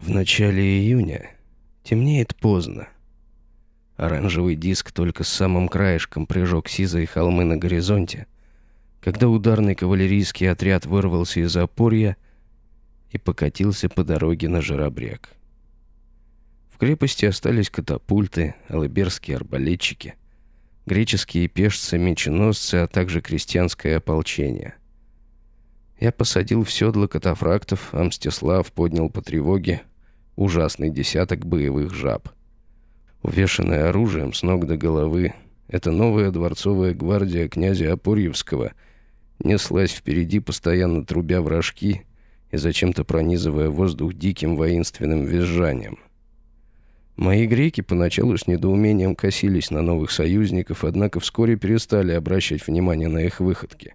В начале июня темнеет поздно. Оранжевый диск только с самым краешком прижег сизые холмы на горизонте, когда ударный кавалерийский отряд вырвался из опорья и покатился по дороге на Жиробрек. В крепости остались катапульты, алыберские арбалетчики, греческие пешцы-меченосцы, а также крестьянское ополчение. Я посадил в седло катафрактов, а Мстислав поднял по тревоге ужасный десяток боевых жаб. Увешанная оружием с ног до головы, эта новая дворцовая гвардия князя Апорьевского неслась впереди, постоянно трубя вражки и зачем-то пронизывая воздух диким воинственным визжанием. Мои греки поначалу с недоумением косились на новых союзников, однако вскоре перестали обращать внимание на их выходки.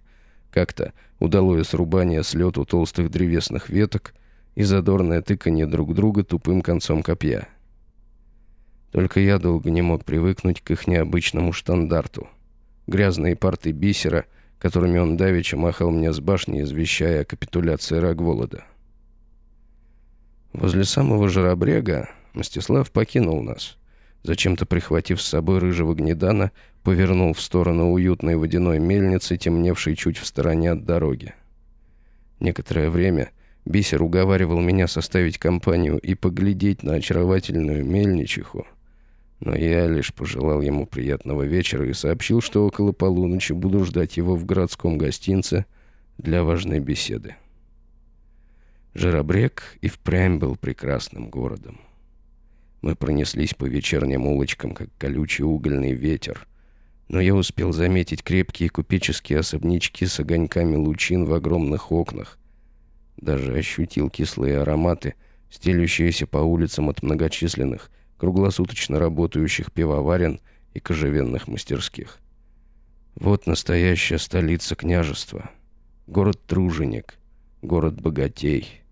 Как-то удалое срубание с толстых древесных веток и задорное тыканье друг друга тупым концом копья. Только я долго не мог привыкнуть к их необычному штандарту. Грязные парты бисера, которыми он давеча махал мне с башни, извещая о капитуляции Рогволода. Возле самого Жаробрега Мстислав покинул нас. Зачем-то прихватив с собой рыжего гнедана, повернул в сторону уютной водяной мельницы, темневшей чуть в стороне от дороги. Некоторое время Бисер уговаривал меня составить компанию и поглядеть на очаровательную мельничиху, но я лишь пожелал ему приятного вечера и сообщил, что около полуночи буду ждать его в городском гостинце для важной беседы. Жиробрек и впрямь был прекрасным городом. Мы пронеслись по вечерним улочкам, как колючий угольный ветер. Но я успел заметить крепкие купеческие особнячки с огоньками лучин в огромных окнах. Даже ощутил кислые ароматы, стелющиеся по улицам от многочисленных, круглосуточно работающих пивоварен и кожевенных мастерских. Вот настоящая столица княжества. Город-труженик, город-богатей.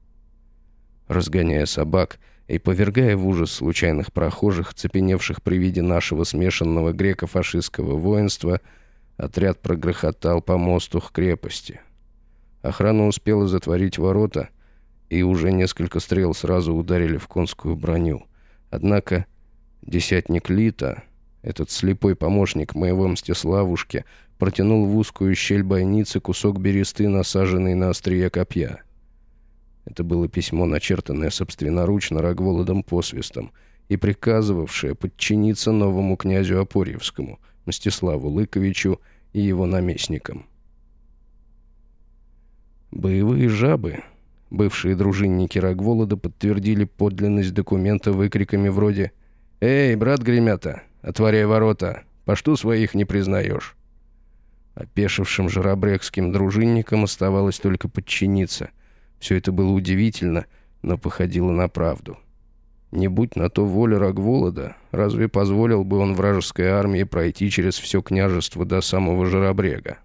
Разгоняя собак — и, повергая в ужас случайных прохожих, цепеневших при виде нашего смешанного греко-фашистского воинства, отряд прогрохотал по мосту к крепости. Охрана успела затворить ворота, и уже несколько стрел сразу ударили в конскую броню. Однако десятник Лита, этот слепой помощник моего Мстиславушки, протянул в узкую щель бойницы кусок бересты, насаженный на острие копья. Это было письмо, начертанное собственноручно Рогволодом посвистом и приказывавшее подчиниться новому князю Апорьевскому, Мстиславу Лыковичу и его наместникам. Боевые жабы, бывшие дружинники Рогволода, подтвердили подлинность документа выкриками вроде «Эй, брат Гремята, отворяй ворота, по что своих не признаешь?» Опешившим жаробрекским дружинникам оставалось только подчиниться – все это было удивительно, но походило на правду. Не будь на то воля Рогволода, разве позволил бы он вражеской армии пройти через все княжество до самого Жаробрега?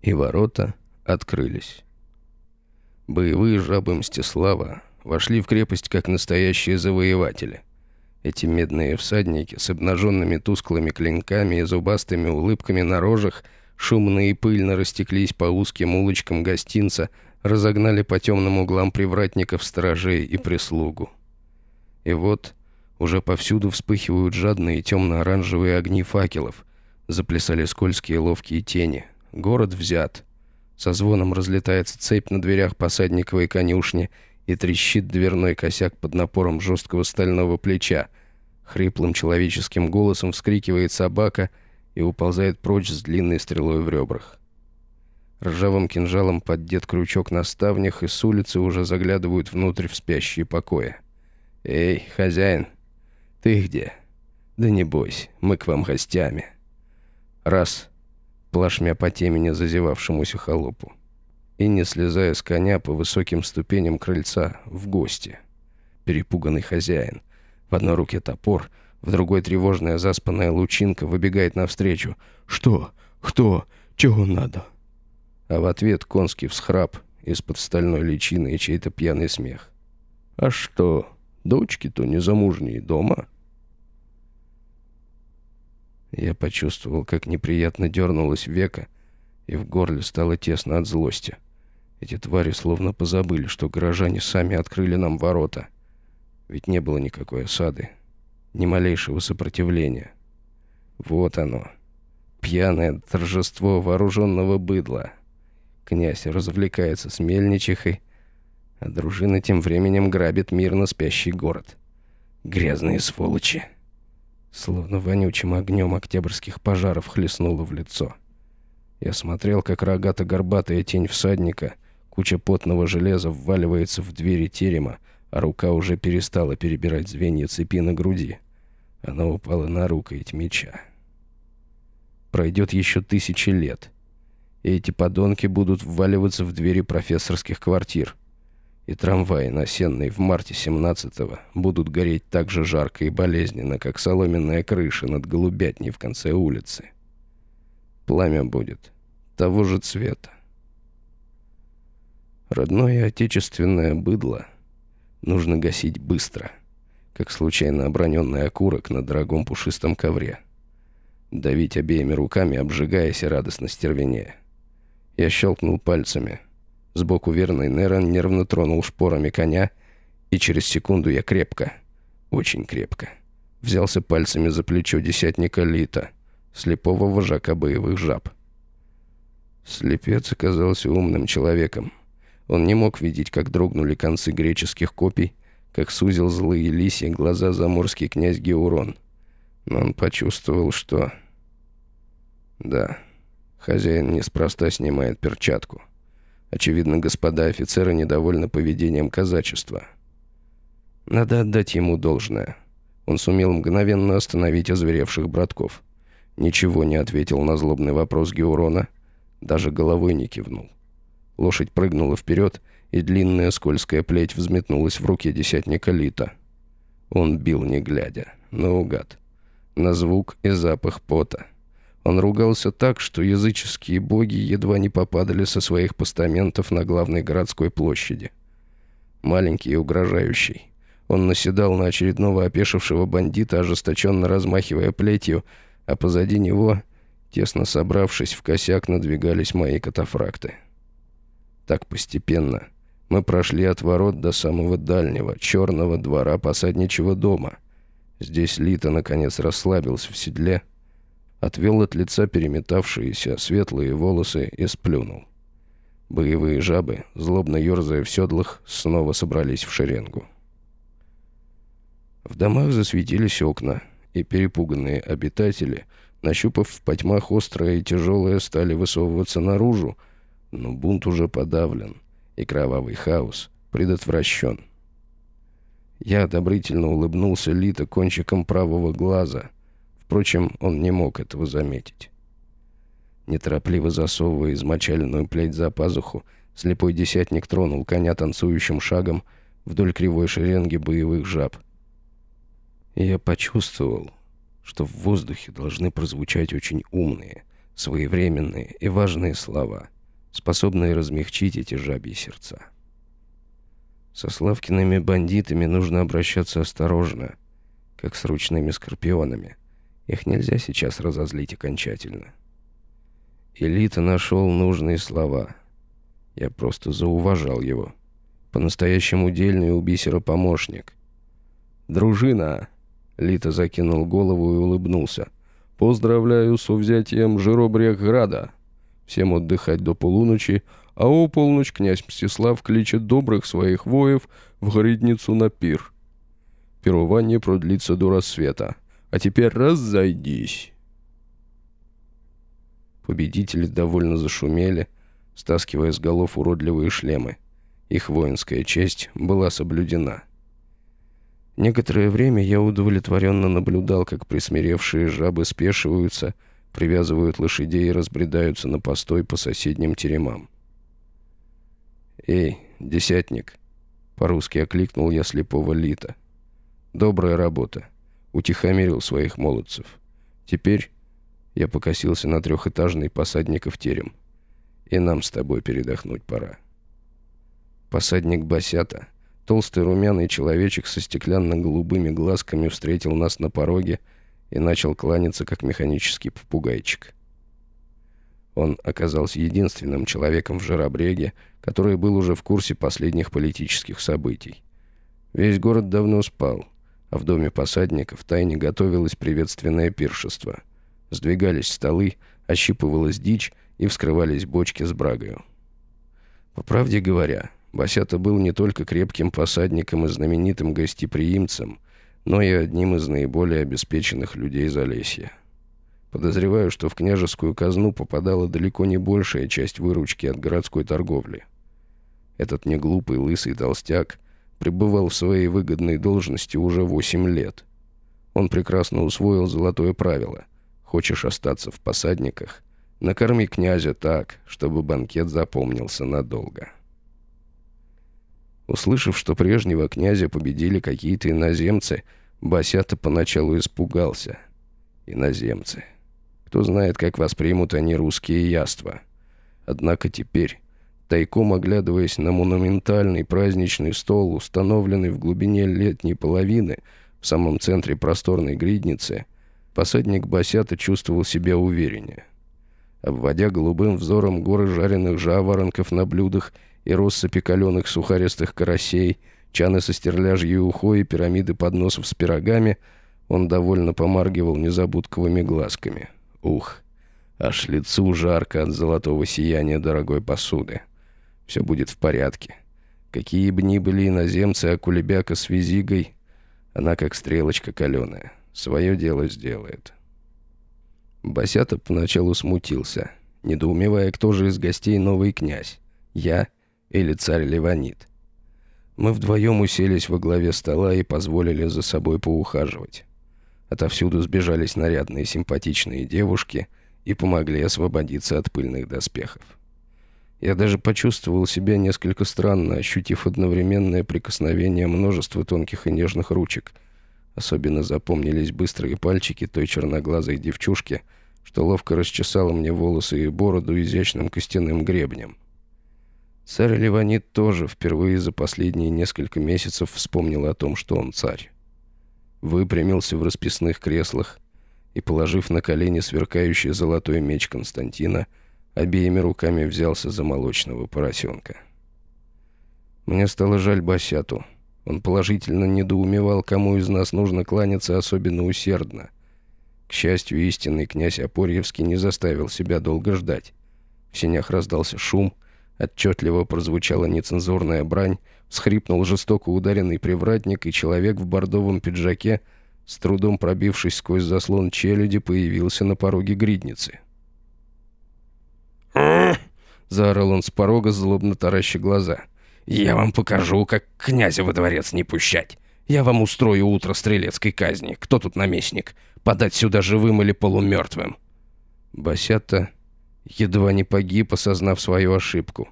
И ворота открылись. Боевые жабы Мстислава вошли в крепость как настоящие завоеватели. Эти медные всадники с обнаженными тусклыми клинками и зубастыми улыбками на рожах шумно и пыльно растеклись по узким улочкам гостинца, разогнали по темным углам привратников, сторожей и прислугу. И вот уже повсюду вспыхивают жадные темно-оранжевые огни факелов, заплясали скользкие ловкие тени. Город взят. Со звоном разлетается цепь на дверях посадниковой конюшни и трещит дверной косяк под напором жесткого стального плеча. Хриплым человеческим голосом вскрикивает собака и уползает прочь с длинной стрелой в ребрах. Ржавым кинжалом поддет крючок на ставнях, и с улицы уже заглядывают внутрь в спящие покои. «Эй, хозяин, ты где?» «Да не бойся, мы к вам гостями». Раз, плашмя по темени зазевавшемуся холопу. И, не слезая с коня по высоким ступеням крыльца, в гости. Перепуганный хозяин. В одной руке топор, в другой тревожная заспанная лучинка выбегает навстречу. «Что? Кто? Чего надо?» а в ответ конский всхрап из-под стальной личины и чей-то пьяный смех. «А что, дочки-то незамужние дома?» Я почувствовал, как неприятно дернулось века, и в горле стало тесно от злости. Эти твари словно позабыли, что горожане сами открыли нам ворота. Ведь не было никакой осады, ни малейшего сопротивления. Вот оно, пьяное торжество вооруженного быдла. Князь развлекается с мельничихой, а дружина тем временем грабит мирно спящий город. Грязные сволочи. Словно вонючим огнем октябрьских пожаров хлестнуло в лицо. Я смотрел, как рогато-горбатая тень всадника, куча потного железа вваливается в двери терема, а рука уже перестала перебирать звенья цепи на груди. Она упала на рукоять меча. Пройдет еще тысячи лет, и эти подонки будут вваливаться в двери профессорских квартир. И трамваи, насенные в марте 17-го, будут гореть так же жарко и болезненно, как соломенная крыша над голубятней в конце улицы. Пламя будет того же цвета. Родное отечественное быдло — нужно гасить быстро, как случайно оброненный окурок на дорогом пушистом ковре. Давить обеими руками, обжигаясь и радостно стервенея. Я щелкнул пальцами. Сбоку верный Нерон нервно тронул шпорами коня, и через секунду я крепко, очень крепко, взялся пальцами за плечо десятника Лита, слепого вожака боевых жаб. Слепец оказался умным человеком. Он не мог видеть, как дрогнули концы греческих копий, как сузил злые лисьи глаза заморский князь Геурон. Но он почувствовал, что... Да, хозяин неспроста снимает перчатку. Очевидно, господа офицеры недовольны поведением казачества. Надо отдать ему должное. Он сумел мгновенно остановить озверевших братков. Ничего не ответил на злобный вопрос Геурона, даже головой не кивнул. Лошадь прыгнула вперед, и длинная скользкая плеть взметнулась в руке десятника Лита. Он бил, не глядя, наугад. На звук и запах пота. Он ругался так, что языческие боги едва не попадали со своих постаментов на главной городской площади. Маленький и угрожающий. Он наседал на очередного опешившего бандита, ожесточенно размахивая плетью, а позади него, тесно собравшись в косяк, надвигались мои катафракты. Так постепенно мы прошли от ворот до самого дальнего, черного двора посадничего дома. Здесь Лита, наконец, расслабился в седле, отвел от лица переметавшиеся светлые волосы и сплюнул. Боевые жабы, злобно ерзая в седлах, снова собрались в шеренгу. В домах засветились окна, и перепуганные обитатели, нащупав в потьмах острое и тяжелое, стали высовываться наружу, но бунт уже подавлен, и кровавый хаос предотвращен. Я одобрительно улыбнулся Лита кончиком правого глаза. Впрочем, он не мог этого заметить. Неторопливо засовывая измочаленную плеть за пазуху, слепой десятник тронул коня танцующим шагом вдоль кривой шеренги боевых жаб. Я почувствовал, что в воздухе должны прозвучать очень умные, своевременные и важные слова — способные размягчить эти жабьи сердца. Со Славкиными бандитами нужно обращаться осторожно, как с ручными скорпионами. Их нельзя сейчас разозлить окончательно. Элита нашел нужные слова. Я просто зауважал его. По-настоящему дельный у бисера помощник. «Дружина!» Лита закинул голову и улыбнулся. «Поздравляю с взятием Жиробрехграда!» всем отдыхать до полуночи, а о полночь князь Мстислав кличет добрых своих воев в Гридницу на пир. Пирование продлится до рассвета. А теперь разойдись. Победители довольно зашумели, стаскивая с голов уродливые шлемы. Их воинская честь была соблюдена. Некоторое время я удовлетворенно наблюдал, как присмиревшие жабы спешиваются — привязывают лошадей и разбредаются на постой по соседним теремам. «Эй, десятник!» — по-русски окликнул я слепого Лита. «Добрая работа!» — утихомирил своих молодцев. «Теперь...» — я покосился на трехэтажный посадников терем. «И нам с тобой передохнуть пора». Посадник Басята, толстый румяный человечек со стеклянно-голубыми глазками встретил нас на пороге — и начал кланяться, как механический попугайчик. Он оказался единственным человеком в Жиробреге, который был уже в курсе последних политических событий. Весь город давно спал, в доме посадников тайне готовилось приветственное пиршество. Сдвигались столы, ощипывалась дичь и вскрывались бочки с брагою. По правде говоря, Басята был не только крепким посадником и знаменитым гостеприимцем, но и одним из наиболее обеспеченных людей Залесья. Подозреваю, что в княжескую казну попадала далеко не большая часть выручки от городской торговли. Этот неглупый лысый толстяк пребывал в своей выгодной должности уже восемь лет. Он прекрасно усвоил золотое правило. Хочешь остаться в посадниках? Накорми князя так, чтобы банкет запомнился надолго. Услышав, что прежнего князя победили какие-то иноземцы, Басята поначалу испугался. Иноземцы. Кто знает, как воспримут они русские яства. Однако теперь, тайком оглядываясь на монументальный праздничный стол, установленный в глубине летней половины, в самом центре просторной гридницы, посадник Басята чувствовал себя увереннее. Обводя голубым взором горы жареных жаворонков на блюдах и россыпи каленых сухаристых карасей, чаны со стерляжьей ухой и пирамиды подносов с пирогами, он довольно помаргивал незабудковыми глазками — Ух, аж лицу жарко от золотого сияния дорогой посуды. Все будет в порядке. Какие бы ни были иноземцы, а кулебяка с визигой, она как стрелочка каленая. Свое дело сделает. Басята поначалу смутился, недоумевая, кто же из гостей новый князь, я или царь Леванит. Мы вдвоем уселись во главе стола и позволили за собой поухаживать. Отовсюду сбежались нарядные симпатичные девушки и помогли освободиться от пыльных доспехов. Я даже почувствовал себя несколько странно, ощутив одновременное прикосновение множества тонких и нежных ручек. Особенно запомнились быстрые пальчики той черноглазой девчушки, что ловко расчесала мне волосы и бороду изящным костяным гребнем. Царь Ливанит тоже впервые за последние несколько месяцев вспомнил о том, что он царь выпрямился в расписных креслах и, положив на колени сверкающий золотой меч Константина, обеими руками взялся за молочного поросенка. Мне стало жаль Басяту. Он положительно недоумевал, кому из нас нужно кланяться особенно усердно. К счастью, истинный князь Опорьевский не заставил себя долго ждать. В сенях раздался шум, отчетливо прозвучала нецензурная брань, Схрипнул жестоко ударенный привратник, и человек в бордовом пиджаке, с трудом пробившись сквозь заслон челюди, появился на пороге гридницы. Заорал он с порога, злобно тараща глаза. «Я вам покажу, как князя во дворец не пущать. Я вам устрою утро стрелецкой казни. Кто тут наместник? Подать сюда живым или полумертвым?» Басята едва не погиб, осознав свою ошибку.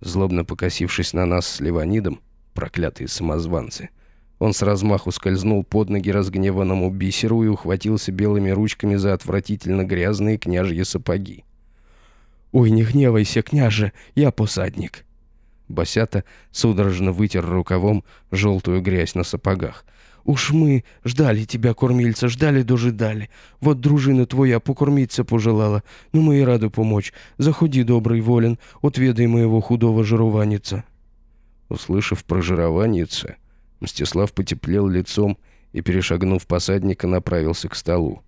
Злобно покосившись на нас с Ливанидом, проклятые самозванцы, он с размаху скользнул под ноги разгневанному бисеру и ухватился белыми ручками за отвратительно грязные княжьи сапоги. «Ой, не гневайся, княже, я посадник!» Басята судорожно вытер рукавом желтую грязь на сапогах – Уж мы ждали тебя, кормильца, ждали дожидали. Вот дружина твоя покормиться пожелала. Ну, мы и рады помочь. Заходи, добрый волен, отведай моего худого жированица». Услышав про жированица, Мстислав потеплел лицом и, перешагнув посадника, направился к столу.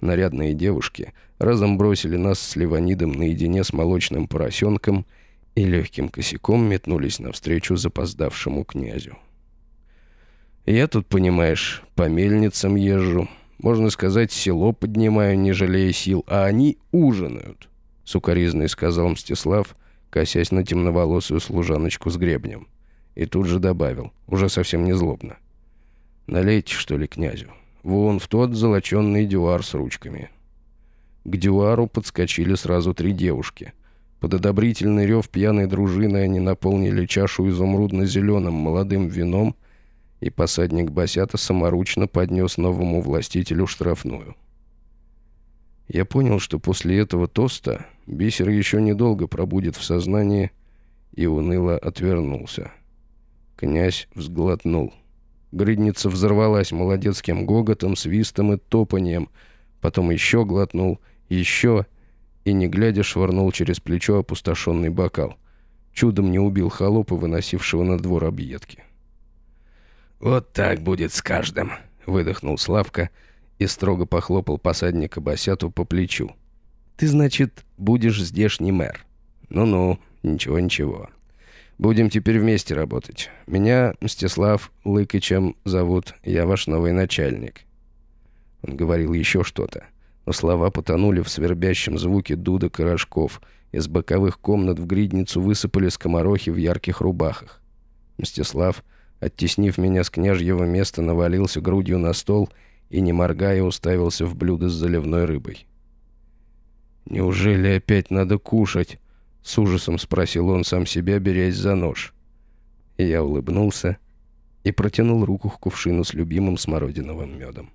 Нарядные девушки разом бросили нас с Ливанидом наедине с молочным поросенком и легким косяком метнулись навстречу запоздавшему князю. Я тут, понимаешь, по мельницам езжу. Можно сказать, село поднимаю, не жалея сил, а они ужинают», — сукоризный сказал Мстислав, косясь на темноволосую служаночку с гребнем. И тут же добавил, уже совсем не злобно. «Налейте, что ли, князю? Вон в тот золоченный дюар с ручками». К дюару подскочили сразу три девушки. Под одобрительный рев пьяной дружины они наполнили чашу изумрудно-зеленым молодым вином — и посадник Басята саморучно поднес новому властителю штрафную. Я понял, что после этого тоста бисер еще недолго пробудет в сознании и уныло отвернулся. Князь взглотнул. Гридница взорвалась молодецким гоготом, свистом и топанием, потом еще глотнул, еще, и, не глядя, швырнул через плечо опустошенный бокал. Чудом не убил холопа, выносившего на двор объедки. «Вот так будет с каждым», — выдохнул Славка и строго похлопал посадника Басяту по плечу. «Ты, значит, будешь здешний мэр?» «Ну-ну, ничего-ничего. Будем теперь вместе работать. Меня Мстислав Лыкичем зовут, я ваш новый начальник». Он говорил еще что-то, но слова потонули в свербящем звуке дудок и рожков. Из боковых комнат в гридницу высыпали скоморохи в ярких рубахах. Мстислав, оттеснив меня с княжьего места, навалился грудью на стол и, не моргая, уставился в блюдо с заливной рыбой. «Неужели опять надо кушать?» — с ужасом спросил он сам себя, берясь за нож. Я улыбнулся и протянул руку к кувшину с любимым смородиновым медом.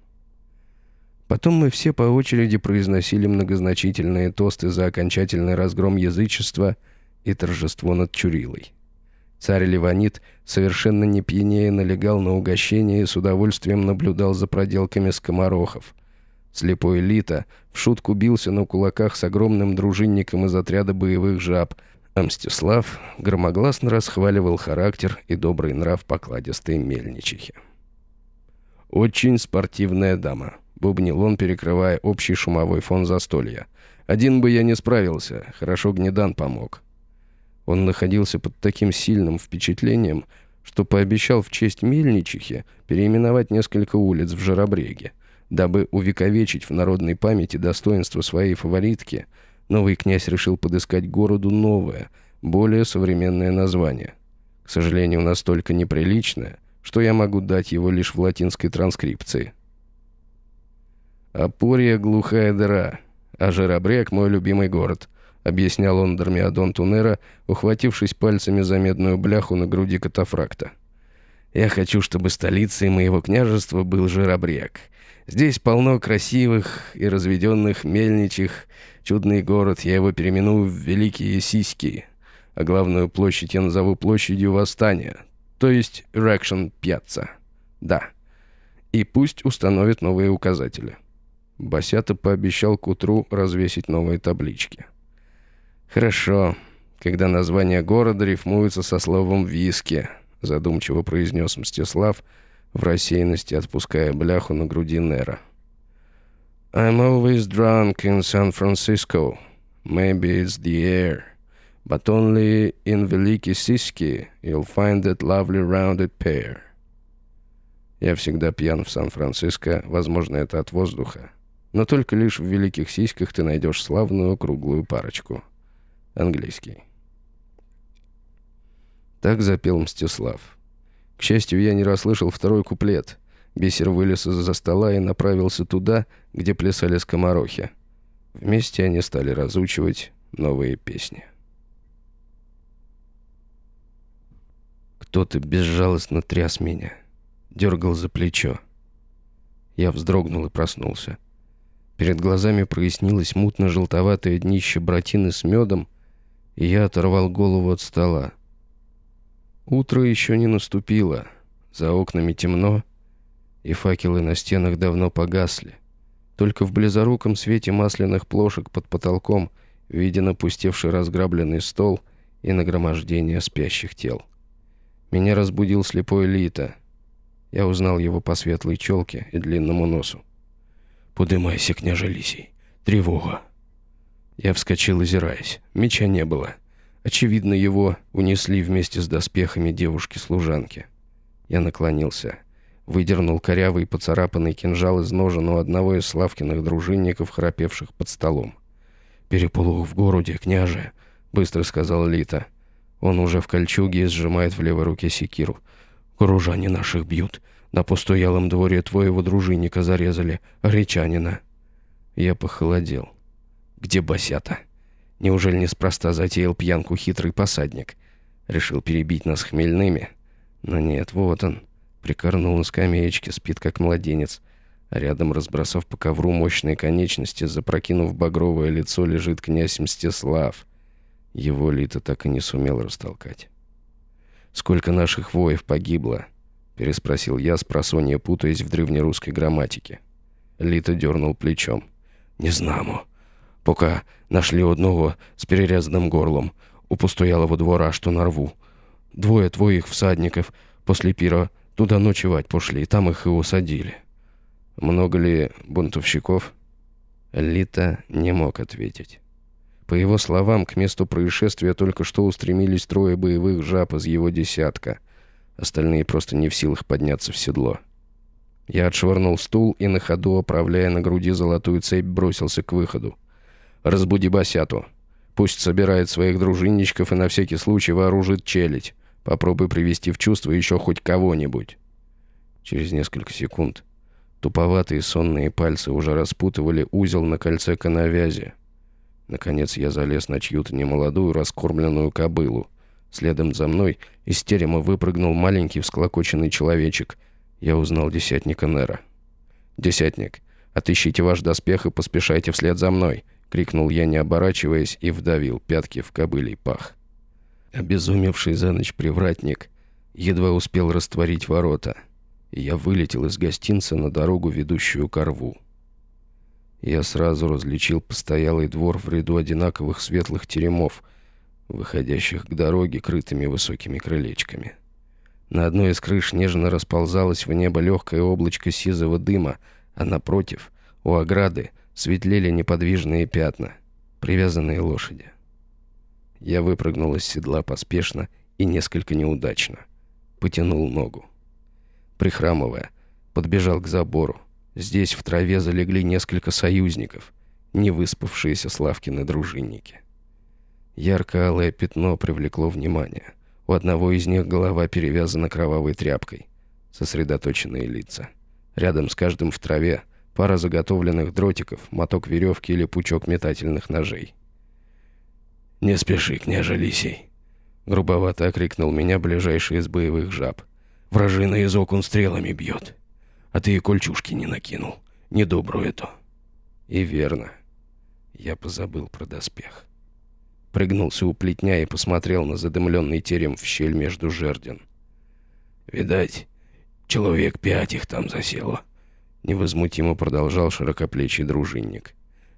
Потом мы все по очереди произносили многозначительные тосты за окончательный разгром язычества и торжество над Чурилой. Царь Ливанит, совершенно не пьянее, налегал на угощение и с удовольствием наблюдал за проделками скоморохов. Слепой Лита в шутку бился на кулаках с огромным дружинником из отряда боевых жаб, а Мстислав громогласно расхваливал характер и добрый нрав покладистой мельничихи. «Очень спортивная дама», — бубнил он, перекрывая общий шумовой фон застолья. «Один бы я не справился, хорошо Гнедан помог». Он находился под таким сильным впечатлением, что пообещал в честь Мельничихи переименовать несколько улиц в Жаробреге. Дабы увековечить в народной памяти достоинство своей фаворитки, новый князь решил подыскать городу новое, более современное название. К сожалению, настолько неприличное, что я могу дать его лишь в латинской транскрипции. «Апурия — глухая дыра, а Жаробрег — мой любимый город», — объяснял он Дармиадон Тунера, ухватившись пальцами за медную бляху на груди катафракта. «Я хочу, чтобы столицей моего княжества был Жиробрек. Здесь полно красивых и разведенных мельничих. Чудный город, я его переименую в Великие Сиськи. А главную площадь я назову площадью Восстания, то есть Erection Пьяцца. Да. И пусть установят новые указатели». Басята пообещал к утру развесить новые таблички. «Хорошо, когда название города рифмуется со словом «виски», — задумчиво произнес Мстислав, в рассеянности отпуская бляху на груди Нера. «I'm always drunk in San Francisco. Maybe it's the air. But only in Великий Сиски you'll find that lovely rounded pair». Я всегда пьян в Сан-Франциско, возможно, это от воздуха. Но только лишь в Великих Сиськах ты найдешь славную круглую парочку английский. Так запел Мстислав. К счастью, я не расслышал второй куплет. Бисер вылез из-за стола и направился туда, где плясали скоморохи. Вместе они стали разучивать новые песни. Кто-то безжалостно тряс меня, дергал за плечо. Я вздрогнул и проснулся. Перед глазами прояснилось мутно-желтоватое днище братины с медом, и я оторвал голову от стола. Утро еще не наступило, за окнами темно, и факелы на стенах давно погасли. Только в близоруком свете масляных плошек под потолком виден опустевший разграбленный стол и нагромождение спящих тел. Меня разбудил слепой Лита. Я узнал его по светлой челке и длинному носу. «Подымайся, княже Лисий! Тревога!» Я вскочил, озираясь. Меча не было. Очевидно, его унесли вместе с доспехами девушки-служанки. Я наклонился. Выдернул корявый поцарапанный кинжал из ножен у одного из Славкиных дружинников, храпевших под столом. «Переполох в городе, княже!» — быстро сказал Лита. Он уже в кольчуге и сжимает в левой руке секиру. «Горожане наших бьют. На постоялом дворе твоего дружинника зарезали, речанина». Я похолодел. Где Басята? Неужели неспроста затеял пьянку хитрый посадник? Решил перебить нас хмельными? Но нет, вот он. Прикорнул на скамеечке, спит как младенец. Рядом, разбросав по ковру мощные конечности, запрокинув багровое лицо, лежит князь Мстислав. Его Лита так и не сумел растолкать. «Сколько наших воев погибло?» — переспросил я, с просонья путаясь в древнерусской грамматике. Лита дернул плечом. «Не знаю поки нашли одного з перерезаним горлом у постоялого двора, що на рву. Двоє твоїх всадників после піра Туда ночевать пошли, и там их и усадили. Много ли бунтовщиков? Лита не мог ответить. По его словам, к месту происшествия только что устремились трое боевых жаб из его десятка. Остальные просто не в силах подняться в седло. Я отшвырнул стул и на ходу, оправляя на груди золотую цепь, бросился к выходу. «Разбуди Басяту. Пусть собирает своих дружинничков и на всякий случай вооружит челядь. Попробуй привести в чувство еще хоть кого-нибудь». Через несколько секунд туповатые сонные пальцы уже распутывали узел на кольце коновязи. Наконец я залез на чью-то немолодую раскормленную кобылу. Следом за мной из терема выпрыгнул маленький всклокоченный человечек. Я узнал десятника Нера. «Десятник, отыщите ваш доспех и поспешайте вслед за мной!» — крикнул я, не оборачиваясь, и вдавил пятки в кобылей пах. Обезумевший за ночь привратник едва успел растворить ворота, и я вылетел из гостинца на дорогу, ведущую к рву. Я сразу различил постоялый двор в ряду одинаковых светлых теремов, выходящих к дороге крытыми высокими крылечками. На одной из крыш нежно расползалось в небо легкое облачко сизого дыма, а напротив, у ограды, светлели неподвижные пятна, привязанные лошади. Я выпрыгнул из седла поспешно и несколько неудачно. Потянул ногу. Прихрамывая, подбежал к забору, Здесь в траве залегли несколько союзников, не выспавшиеся Славкины дружинники. Ярко-алое пятно привлекло внимание. У одного из них голова перевязана кровавой тряпкой. Сосредоточенные лица. Рядом с каждым в траве пара заготовленных дротиков, моток веревки или пучок метательных ножей. «Не спеши, княже Лисий!» Грубовато окрикнул меня ближайший из боевых жаб. «Вражина из окон стрелами бьет!» А ты и кольчушки не накинул. Недобру это. И верно. Я позабыл про доспех. Прыгнулся у плетня и посмотрел на задымленный терем в щель между жердин. «Видать, человек пять их там засело», — невозмутимо продолжал широкоплечий дружинник.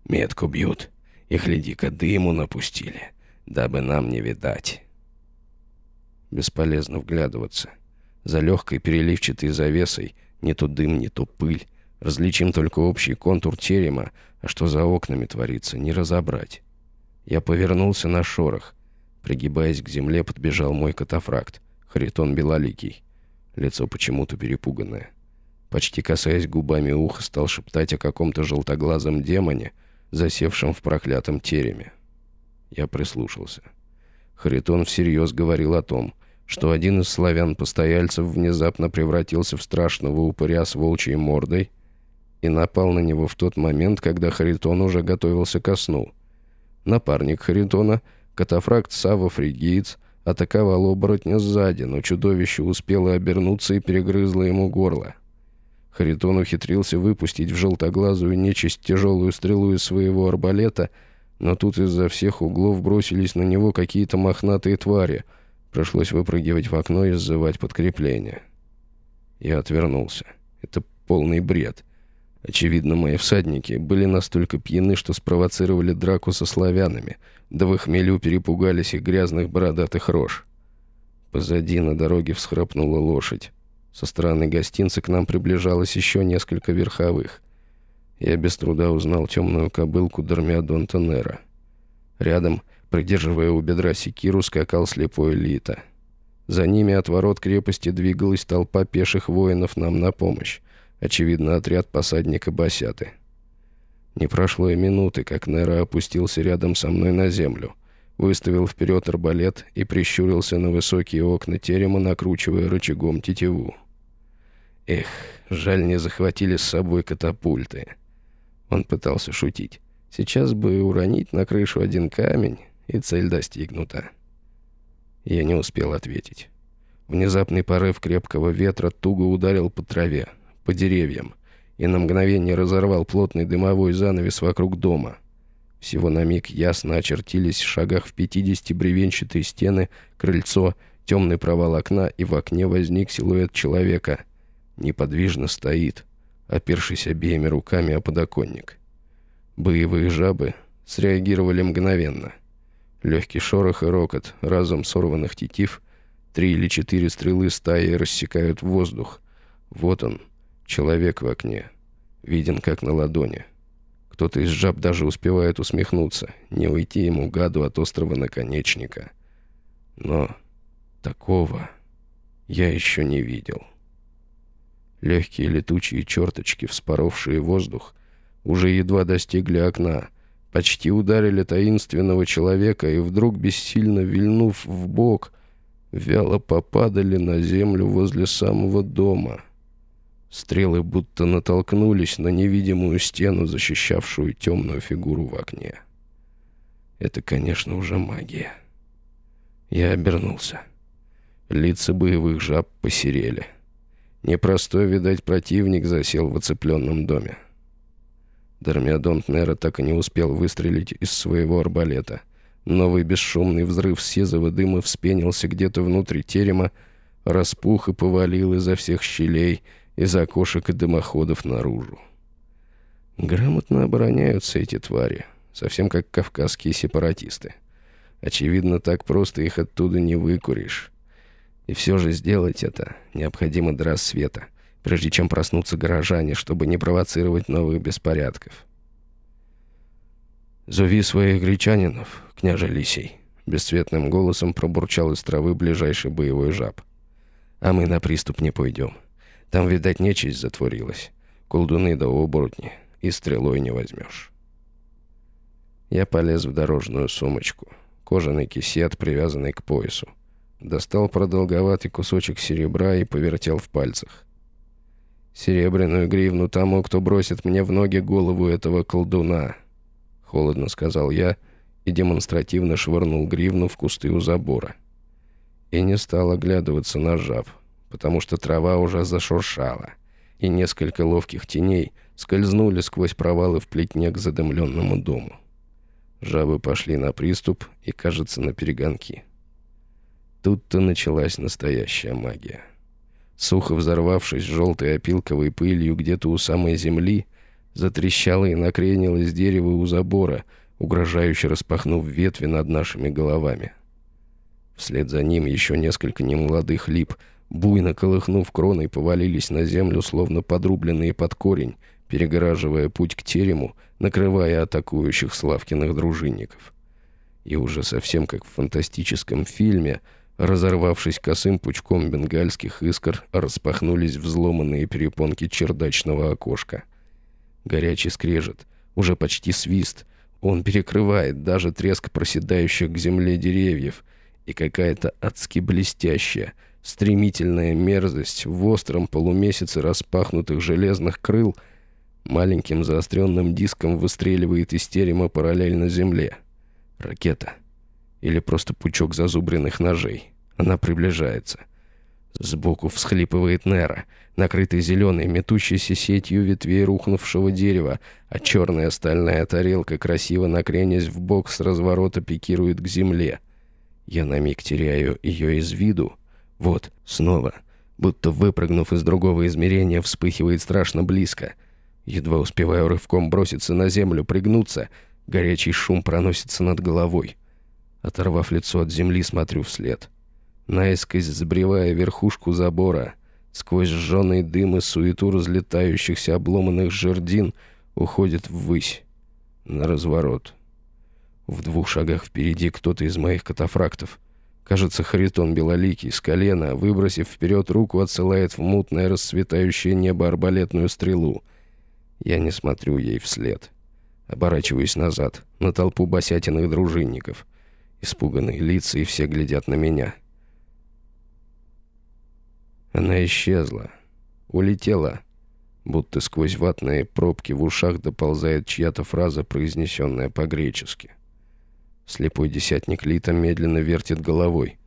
«Метку бьют, и, гляди-ка, дыму напустили, дабы нам не видать». Бесполезно вглядываться. За легкой переливчатой завесой не то дым, не то пыль. Различим только общий контур терема, а что за окнами творится, не разобрать. Я повернулся на шорох. Пригибаясь к земле, подбежал мой катафракт, Харитон Белоликий. Лицо почему-то перепуганное. Почти касаясь губами уха, стал шептать о каком-то желтоглазом демоне, засевшем в проклятом тереме. Я прислушался. Харитон всерьез говорил о том, что один из славян-постояльцев внезапно превратился в страшного упыря с волчьей мордой и напал на него в тот момент, когда Харитон уже готовился ко сну. Напарник Харитона, катафракт Сава Фригиец, атаковал оборотня сзади, но чудовище успело обернуться и перегрызло ему горло. Харитон ухитрился выпустить в желтоглазую нечисть тяжелую стрелу из своего арбалета, но тут из-за всех углов бросились на него какие-то мохнатые твари — Пришлось выпрыгивать в окно и сзывать подкрепление. Я отвернулся. Это полный бред. Очевидно, мои всадники были настолько пьяны, что спровоцировали драку со славянами, да в хмелю перепугались их грязных бородатых рож. Позади на дороге всхрапнула лошадь. Со стороны гостинца к нам приближалось еще несколько верховых. Я без труда узнал темную кобылку Дормиадон Тенера. Рядом — Придерживая у бедра секиру, скакал слепой Лита. За ними от ворот крепости двигалась толпа пеших воинов нам на помощь. Очевидно, отряд посадника Басяты. Не прошло и минуты, как Нера опустился рядом со мной на землю, выставил вперед арбалет и прищурился на высокие окна терема, накручивая рычагом тетиву. Эх, жаль, не захватили с собой катапульты. Он пытался шутить. Сейчас бы уронить на крышу один камень, и цель достигнута. Я не успел ответить. Внезапный порыв крепкого ветра туго ударил по траве, по деревьям, и на мгновение разорвал плотный дымовой занавес вокруг дома. Всего на миг ясно очертились в шагах в пятидесяти бревенчатые стены, крыльцо, темный провал окна, и в окне возник силуэт человека. Неподвижно стоит, опершись обеими руками о подоконник. Боевые жабы среагировали мгновенно — Легкий шорох и рокот, разом сорванных тетив, Три или четыре стрелы стаи рассекают воздух. Вот он, человек в окне. Виден как на ладони. Кто-то из жаб даже успевает усмехнуться. Не уйти ему, гаду, от острого наконечника. Но такого я еще не видел. Легкие летучие черточки, вспоровшие воздух, уже едва достигли окна, почти ударили таинственного человека и вдруг, бессильно вильнув в бок, вяло попадали на землю возле самого дома. Стрелы будто натолкнулись на невидимую стену, защищавшую темную фигуру в окне. Это, конечно, уже магия. Я обернулся. Лица боевых жаб посерели. Непростой, видать, противник засел в оцепленном доме. Дормиадонт Нера так и не успел выстрелить из своего арбалета — Новый бесшумный взрыв сизого дыма вспенился где-то внутри терема, распух и повалил изо всех щелей, из окошек и дымоходов наружу. Грамотно обороняются эти твари, совсем как кавказские сепаратисты. Очевидно, так просто их оттуда не выкуришь. И все же сделать это необходимо до рассвета, прежде чем проснутся горожане, чтобы не провоцировать новых беспорядков. «Зови своих гречанинов, княже Лисий», — бесцветным голосом пробурчал из травы ближайший боевой жаб. «А мы на приступ не пойдем. Там, видать, нечисть затворилась. Колдуны да оборотни, и стрелой не возьмешь». Я полез в дорожную сумочку. Кожаный кисет, привязанный к поясу. Достал продолговатый кусочек серебра и повертел в пальцах. Серебряную гривну тому, кто бросит мне в ноги голову этого колдуна —— холодно сказал я и демонстративно швырнул гривну в кусты у забора. И не стал оглядываться на жаб, потому что трава уже зашуршала, и несколько ловких теней скользнули сквозь провалы в плетне к задымленному дому. Жабы пошли на приступ и, кажется, на перегонки. Тут-то началась настоящая магия. Сухо взорвавшись желтой опилковой пылью где-то у самой земли, затрещало и накренилось дерево у забора, угрожающе распахнув ветви над нашими головами. Вслед за ним еще несколько немолодых лип, буйно колыхнув кроной, повалились на землю, словно подрубленные под корень, перегораживая путь к терему, накрывая атакующих Славкиных дружинников. И уже совсем как в фантастическом фильме, разорвавшись косым пучком бенгальских искр, распахнулись взломанные перепонки чердачного окошка — Горячий скрежет, уже почти свист. Он перекрывает даже треск проседающих к земле деревьев. И какая-то адски блестящая, стремительная мерзость в остром полумесяце распахнутых железных крыл маленьким заостренным диском выстреливает из терема параллельно земле. Ракета. Или просто пучок зазубренных ножей. Она приближается. Сбоку всхлипывает Нера — накрытый зеленой, метущейся сетью ветвей рухнувшего дерева, а черная стальная тарелка, красиво накренясь в бок с разворота, пикирует к земле. Я на миг теряю ее из виду. Вот, снова, будто выпрыгнув из другого измерения, вспыхивает страшно близко. Едва успеваю рывком броситься на землю, пригнуться, горячий шум проносится над головой. Оторвав лицо от земли, смотрю вслед. Наискось сбривая верхушку забора — сквозь сжженный дым и суету разлетающихся обломанных жердин уходит ввысь, на разворот. В двух шагах впереди кто-то из моих катафрактов. Кажется, Харитон Белоликий с колена, выбросив вперед руку, отсылает в мутное расцветающее небо арбалетную стрелу. Я не смотрю ей вслед. Оборачиваюсь назад, на толпу босятиных дружинников. Испуганные лица, и все глядят на меня — она исчезла. Улетела. Будто сквозь ватные пробки в ушах доползает чья-то фраза, произнесенная по-гречески. Слепой десятник Лита медленно вертит головой.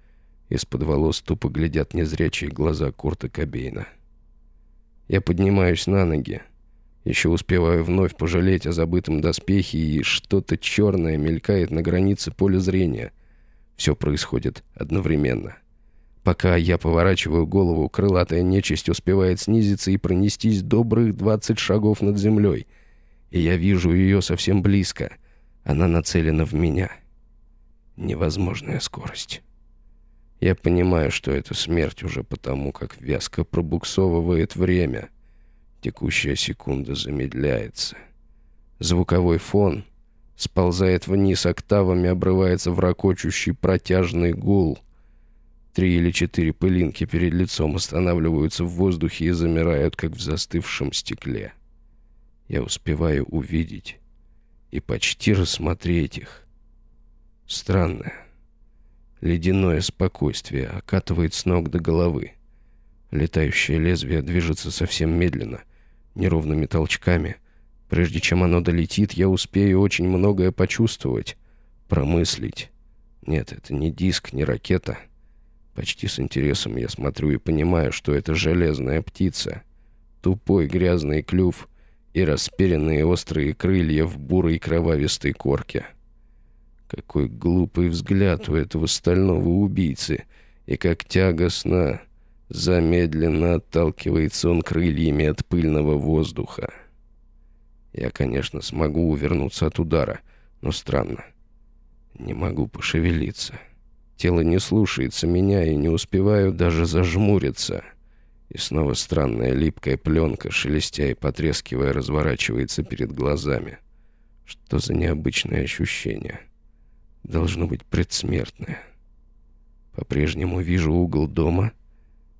Из-под волос тупо глядят незрячие глаза Курта Кобейна. Я поднимаюсь на ноги. Еще успеваю вновь пожалеть о забытом доспехе, и что-то черное мелькает на границе поля зрения. Все происходит одновременно. — Пока я поворачиваю голову, крылатая нечисть успевает снизиться и пронестись добрых двадцать шагов над землей. И я вижу ее совсем близко. Она нацелена в меня. Невозможная скорость. Я понимаю, что это смерть уже потому, как вязко пробуксовывает время. Текущая секунда замедляется. Звуковой фон сползает вниз октавами, обрывается в ракочущий протяжный гул. Три или четыре пылинки перед лицом останавливаются в воздухе и замирают, как в застывшем стекле. Я успеваю увидеть и почти рассмотреть их. Странное, ледяное спокойствие окатывает с ног до головы. Летающее лезвие движется совсем медленно, неровными толчками — Прежде чем оно долетит, я успею очень многое почувствовать, промыслить. Нет, это не диск, не ракета. Почти с интересом я смотрю и понимаю, что это железная птица. Тупой грязный клюв и расперенные острые крылья в бурой кровавистой корке. Какой глупый взгляд у этого стального убийцы, и как тягостно, замедленно отталкивается он крыльями от пыльного воздуха. Я, конечно, смогу увернуться от удара, но странно. Не могу пошевелиться. Тело не слушается меня и не успеваю даже зажмуриться. И снова странная липкая пленка, шелестя и потрескивая, разворачивается перед глазами. Что за необычное ощущение? Должно быть предсмертное. По-прежнему вижу угол дома,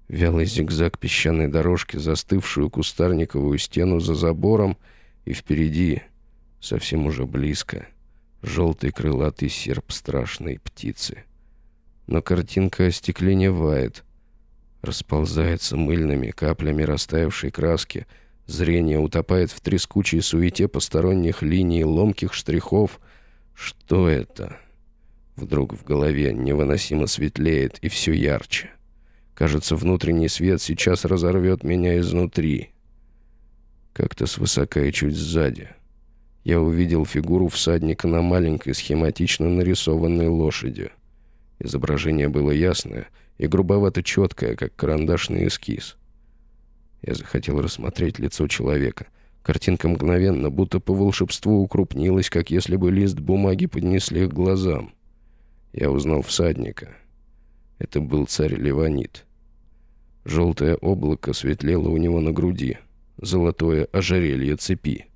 вялый зигзаг песчаной дорожки, застывшую кустарниковую стену за забором — и впереди, совсем уже близко, желтый крылатый серп страшной птицы. Но картинка остекленевает, расползается мыльными каплями растаявшей краски, зрение утопает в трескучей суете посторонних линий, ломких штрихов. Что это? Вдруг в голове невыносимо светлеет и все ярче. Кажется, внутренний свет сейчас разорвет меня изнутри. Как-то свысока и чуть сзади. Я увидел фигуру всадника на маленькой схематично нарисованной лошади. Изображение было ясное и грубовато четкое, как карандашный эскиз. Я захотел рассмотреть лицо человека. Картинка мгновенно, будто по волшебству, укрупнилась, как если бы лист бумаги поднесли к глазам. Я узнал всадника. Это был царь Леванит. Желтое облако светлело у него на груди — золотое ожерелье цепи.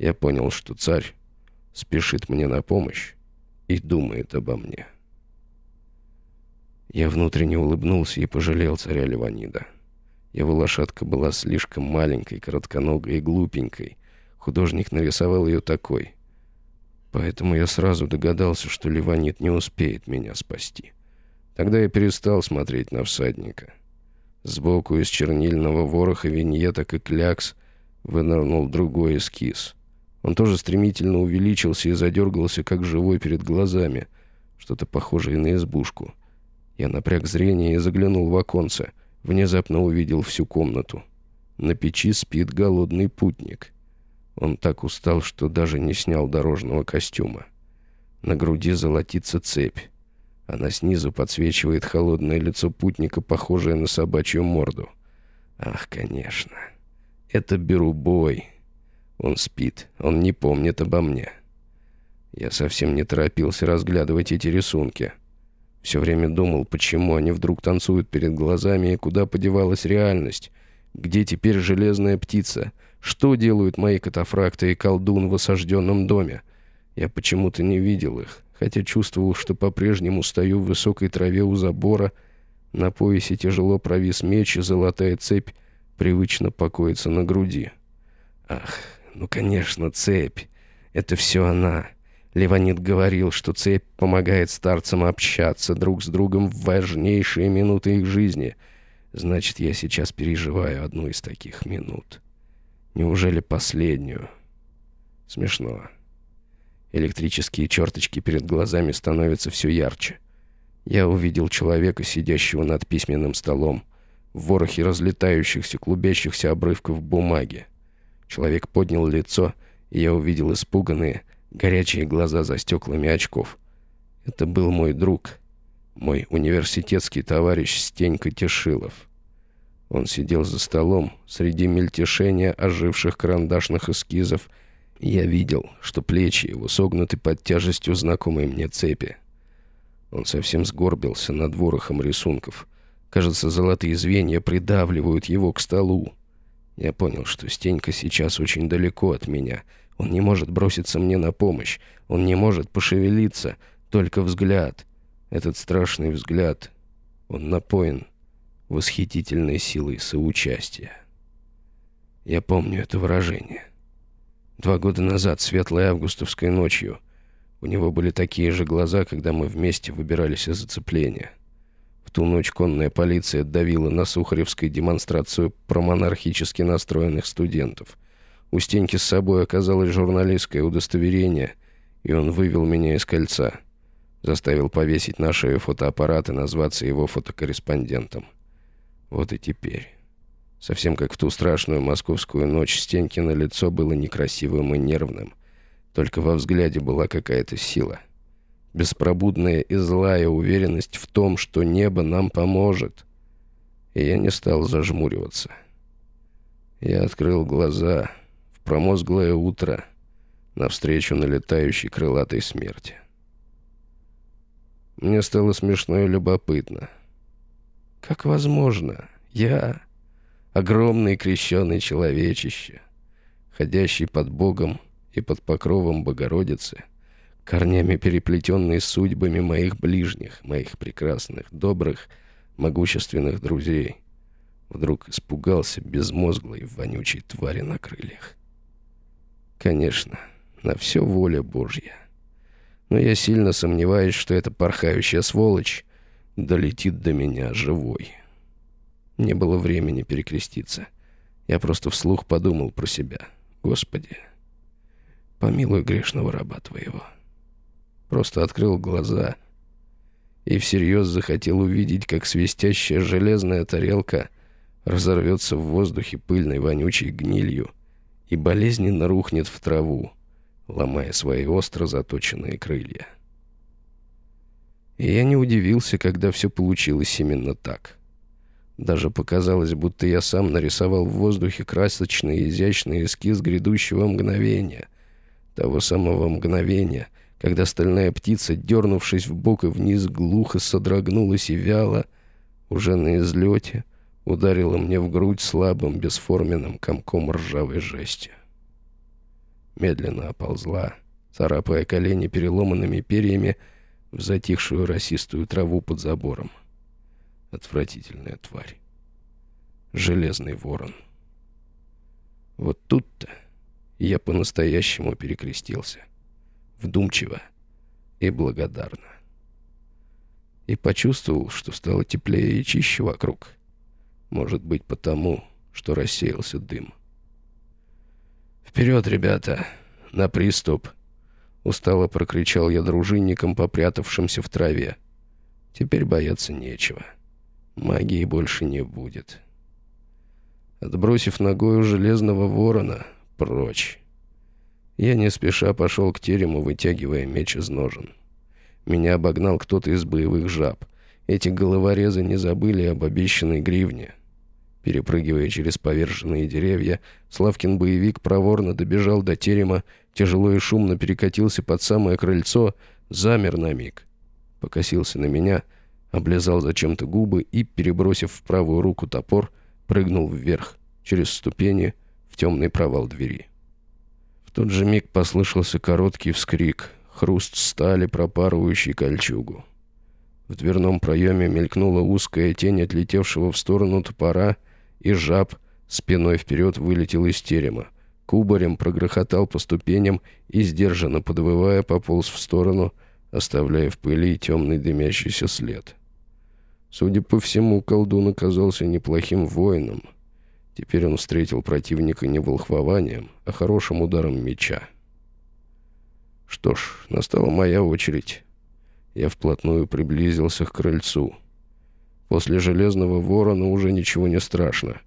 Я понял, что царь спешит мне на помощь и думает обо мне. Я внутренне улыбнулся и пожалел царя Леванида. Его лошадка была слишком маленькой, коротконогой и глупенькой. Художник нарисовал ее такой. Поэтому я сразу догадался, что Ливанит не успеет меня спасти. Тогда я перестал смотреть на всадника. Сбоку из чернильного вороха виньеток и клякс вынырнул другой эскиз. Он тоже стремительно увеличился и задергался, как живой перед глазами. Что-то похожее на избушку. Я напряг зрение и заглянул в оконце. Внезапно увидел всю комнату. На печи спит голодный путник. Он так устал, что даже не снял дорожного костюма. На груди золотится цепь. Она снизу подсвечивает холодное лицо путника, похожее на собачью морду. Ах, конечно. Это Берубой. Он спит. Он не помнит обо мне. Я совсем не торопился разглядывать эти рисунки. Все время думал, почему они вдруг танцуют перед глазами и куда подевалась реальность. Где теперь железная птица? Что делают мои катафракты и колдун в осажденном доме? Я почему-то не видел их хотя чувствовал, что по-прежнему стою в высокой траве у забора, на поясе тяжело провис меч, и золотая цепь привычно покоится на груди. Ах, ну, конечно, цепь. Это все она. Леванит говорил, что цепь помогает старцам общаться друг с другом в важнейшие минуты их жизни. Значит, я сейчас переживаю одну из таких минут. Неужели последнюю? Смешно. Электрические черточки перед глазами становятся все ярче. Я увидел человека, сидящего над письменным столом, в ворохе разлетающихся, клубящихся обрывков бумаги. Человек поднял лицо, и я увидел испуганные, горячие глаза за стеклами очков. Это был мой друг, мой университетский товарищ Стенька Тешилов. Он сидел за столом среди мельтешения оживших карандашных эскизов я видел, что плечи его согнуты под тяжестью знакомой мне цепи. Он совсем сгорбился над ворохом рисунков. Кажется, золотые звенья придавливают его к столу. Я понял, что Стенька сейчас очень далеко от меня. Он не может броситься мне на помощь. Он не может пошевелиться. Только взгляд. Этот страшный взгляд. Он напоен восхитительной силой соучастия. Я помню это выражение. Два года назад, светлой августовской ночью, у него были такие же глаза, когда мы вместе выбирались из зацепления. В ту ночь конная полиция давила на Сухаревской демонстрацию промонархически настроенных студентов. У Стеньки с собой оказалось журналистское удостоверение, и он вывел меня из кольца. Заставил повесить на шею фотоаппарат и назваться его фотокорреспондентом. Вот и теперь. Совсем как в ту страшную московскую ночь, Стенькино лицо было некрасивым и нервным. Только во взгляде была какая-то сила. Беспробудная и злая уверенность в том, что небо нам поможет. И я не стал зажмуриваться. Я открыл глаза в промозглое утро навстречу налетающей крылатой смерти. Мне стало смешно и любопытно. Как возможно, я, огромный крещеный человечище, ходящий под Богом и под покровом Богородицы, корнями переплетенные судьбами моих ближних, моих прекрасных, добрых, могущественных друзей, вдруг испугался безмозглой вонючей твари на крыльях. Конечно, на все воля Божья. Но я сильно сомневаюсь, что эта порхающая сволочь долетит до меня живой. Не было времени перекреститься. Я просто вслух подумал про себя. Господи, помилуй грешного раба твоего. Просто открыл глаза и всерьез захотел увидеть, как свистящая железная тарелка разорвется в воздухе пыльной вонючей гнилью и болезненно рухнет в траву, ломая свои остро заточенные крылья. И я не удивился, когда все получилось именно так. Даже показалось, будто я сам нарисовал в воздухе красочный изящный эскиз грядущего мгновения. Того самого мгновения, когда стальная птица, дернувшись в бок и вниз, глухо содрогнулась и вяло, уже на излете, ударила мне в грудь слабым, бесформенным комком ржавой жести. Медленно оползла, царапая колени переломанными перьями, в затихшую росистую траву под забором. Отвратительная тварь. Железный ворон. Вот тут-то я по-настоящему перекрестился. Вдумчиво и благодарно. И почувствовал, что стало теплее и чище вокруг. Может быть, потому, что рассеялся дым. «Вперед, ребята! На приступ!» Устало прокричал я дружинникам, попрятавшимся в траве. Теперь бояться нечего. Магии больше не будет. Отбросив ногою железного ворона, прочь. Я не спеша пошел к терему, вытягивая меч из ножен. Меня обогнал кто-то из боевых жаб. Эти головорезы не забыли об обещанной гривне. Перепрыгивая через поверженные деревья, Славкин боевик проворно добежал до терема, тяжело и шумно перекатился под самое крыльцо, замер на миг. Покосился на меня, облизал зачем-то губы и, перебросив в правую руку топор, прыгнул вверх, через ступени, в темный провал двери. В тот же миг послышался короткий вскрик, хруст стали, пропарывающий кольчугу. В дверном проеме мелькнула узкая тень отлетевшего в сторону топора — и жаб спиной вперед вылетел из терема. Кубарем прогрохотал по ступеням и, сдержанно подвывая, пополз в сторону, оставляя в пыли темный дымящийся след. Судя по всему, колдун оказался неплохим воином. Теперь он встретил противника не волхвованием, а хорошим ударом меча. Что ж, настала моя очередь. Я вплотную приблизился к крыльцу. После железного ворона уже ничего не страшно.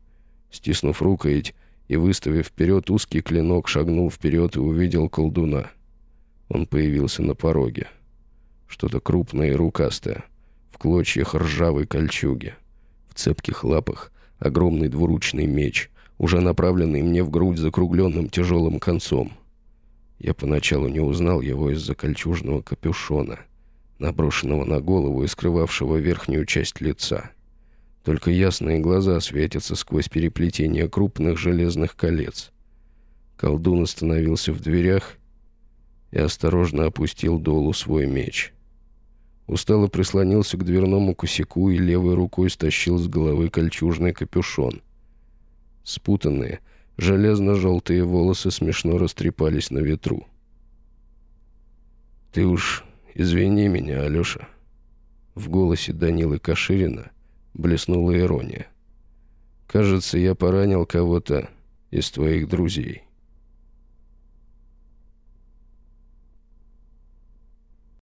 Стиснув рукоять и выставив вперед узкий клинок, шагнул вперед и увидел колдуна. Он появился на пороге. Что-то крупное и рукастое, клочьях ржавой кольчуги. В цепких лапах огромный двуручный меч, уже направленный мне в грудь закругленным тяжелым концом. Я поначалу не узнал его из-за кольчужного капюшона — наброшенного на голову и скрывавшего верхнюю часть лица. Только ясные глаза светятся сквозь переплетение крупных железных колец. Колдун остановился в дверях и осторожно опустил долу свой меч. Устало прислонился к дверному косяку и левой рукой стащил с головы кольчужный капюшон. Спутанные, железно-желтые волосы смешно растрепались на ветру. «Ты уж извини меня, Алеша». В голосе Данилы Каширина блеснула ирония. «Кажется, я поранил кого-то из твоих друзей».